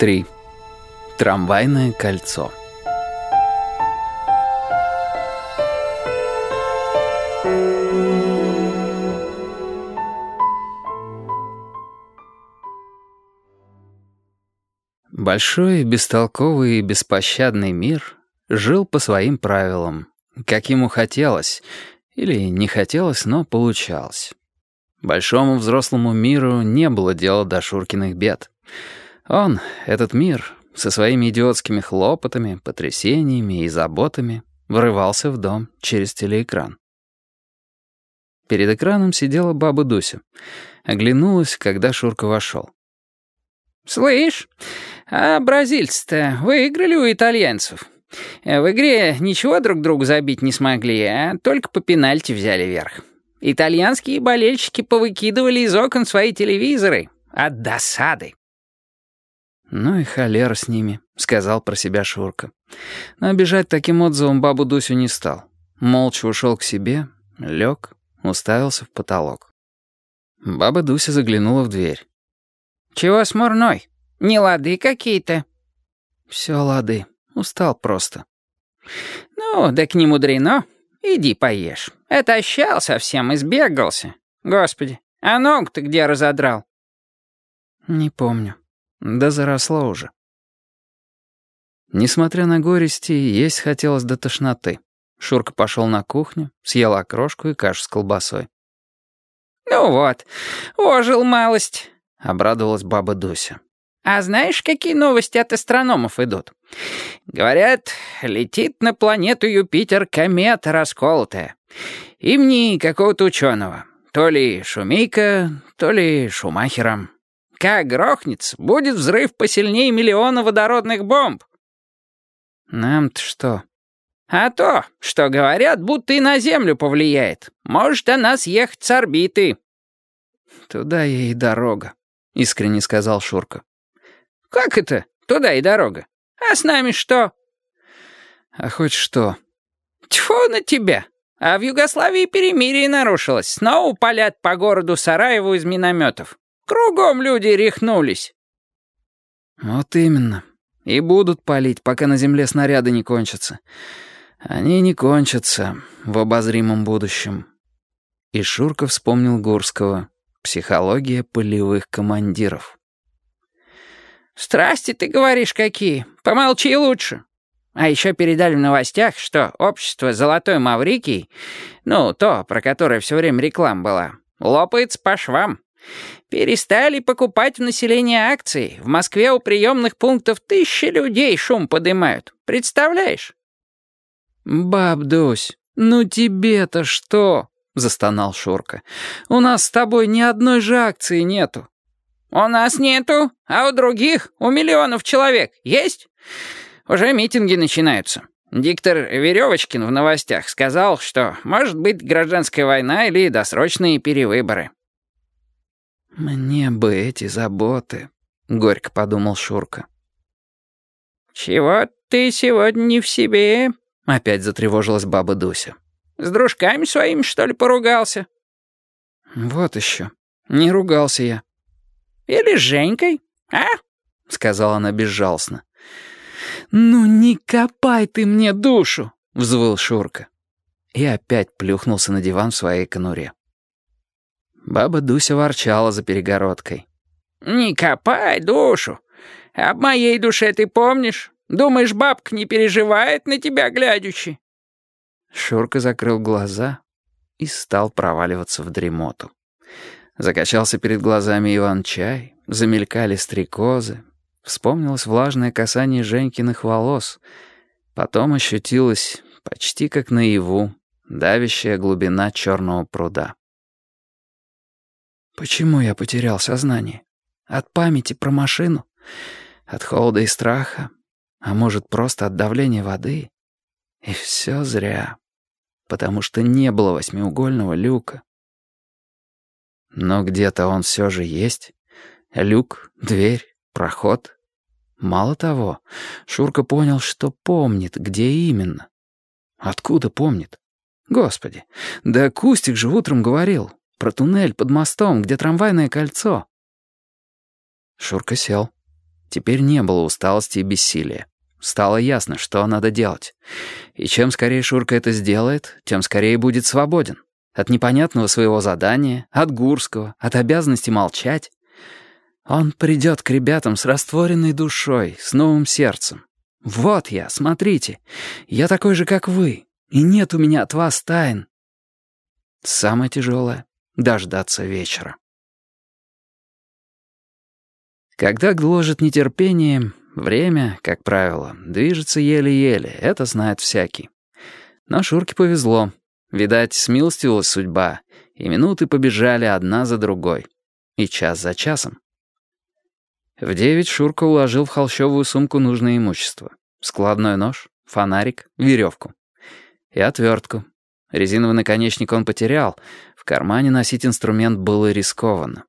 3. Трамвайное кольцо. Большой, бестолковый и беспощадный мир жил по своим правилам, как ему хотелось, или не хотелось, но получалось. Большому взрослому миру не было дела до Шуркиных бед. Он, этот мир, со своими идиотскими хлопотами, потрясениями и заботами, врывался в дом через телеэкран. Перед экраном сидела баба Дуся. Оглянулась, когда Шурка вошел. «Слышь, а бразильцы-то выиграли у итальянцев. В игре ничего друг другу забить не смогли, а только по пенальти взяли верх. Итальянские болельщики повыкидывали из окон свои телевизоры. От досады. «Ну и холера с ними», — сказал про себя Шурка. Но обижать таким отзывом бабу Дусю не стал. Молча ушел к себе, лег, уставился в потолок. Баба Дуся заглянула в дверь. «Чего смурной? Не лады какие-то?» «Все лады. Устал просто». «Ну, да к не мудрено. Иди поешь. Это ощал совсем, избегался. Господи, а ногу ты где разодрал?» «Не помню. Да заросло уже». Несмотря на горести, есть хотелось до тошноты. Шурка пошел на кухню, съел окрошку и кашу с колбасой. «Ну вот, ожил малость», — обрадовалась баба Дуся. «А знаешь, какие новости от астрономов идут? Говорят, летит на планету Юпитер комета расколотая. Имни какого-то ученого. То ли Шумейка, то ли Шумахера. Как грохнется, будет взрыв посильнее миллиона водородных бомб». «Нам-то что?» «А то, что говорят, будто и на Землю повлияет. Может она съехать с орбиты». «Туда ей дорога», — искренне сказал Шурка. «Как это? Туда и дорога. А с нами что?» «А хоть что?» «Тьфу на тебя! А в Югославии перемирие нарушилось. Снова палят по городу Сараеву из минометов. Кругом люди рехнулись». «Вот именно. И будут палить, пока на земле снаряды не кончатся. Они не кончатся в обозримом будущем». И Шурка вспомнил Гурского. «Психология полевых командиров». «Страсти, ты говоришь, какие? Помолчи лучше». А еще передали в новостях, что общество «Золотой Маврикий», ну, то, про которое все время реклама была, лопается по швам. Перестали покупать в население акции. В Москве у приемных пунктов тысячи людей шум подымают. Представляешь? «Бабдусь, ну тебе-то что?» — застонал Шурка. «У нас с тобой ни одной же акции нету». «У нас нету, а у других, у миллионов человек, есть? Уже митинги начинаются. Диктор Веревочкин в новостях сказал, что может быть гражданская война или досрочные перевыборы». «Мне бы эти заботы», — горько подумал Шурка. «Чего ты сегодня не в себе?» — опять затревожилась баба Дуся. «С дружками своими, что ли, поругался?» «Вот еще. Не ругался я». «Или с Женькой, а?» — сказала она безжалостно. «Ну не копай ты мне душу!» — взвыл Шурка. И опять плюхнулся на диван в своей конуре. Баба Дуся ворчала за перегородкой. «Не копай душу. Об моей душе ты помнишь? Думаешь, бабка не переживает на тебя глядячи?» Шурка закрыл глаза и стал проваливаться в дремоту. Закачался перед глазами Иван-чай, замелькали стрекозы, вспомнилось влажное касание Женькиных волос, потом ощутилось, почти как наяву, давящая глубина черного пруда. Почему я потерял сознание? От памяти про машину? От холода и страха? А может, просто от давления воды? И все зря. Потому что не было восьмиугольного люка. Но где-то он все же есть. Люк, дверь, проход. Мало того, Шурка понял, что помнит, где именно. Откуда помнит? Господи, да Кустик же утром говорил. Про туннель под мостом, где трамвайное кольцо. Шурка сел. Теперь не было усталости и бессилия. Стало ясно, что надо делать. И чем скорее Шурка это сделает, тем скорее будет свободен. От непонятного своего задания, от Гурского, от обязанности молчать. Он придет к ребятам с растворенной душой, с новым сердцем. Вот я, смотрите, я такой же, как вы, и нет у меня от вас тайн. Самое тяжелое — дождаться вечера. Когда гложет нетерпение, время, как правило, движется еле-еле, это знает всякий. Но Шурке повезло. Видать, смилостивилась судьба, и минуты побежали одна за другой. И час за часом. В девять Шурка уложил в холщовую сумку нужное имущество. Складной нож, фонарик, веревку. И отвертку. Резиновый наконечник он потерял. В кармане носить инструмент было рискованно.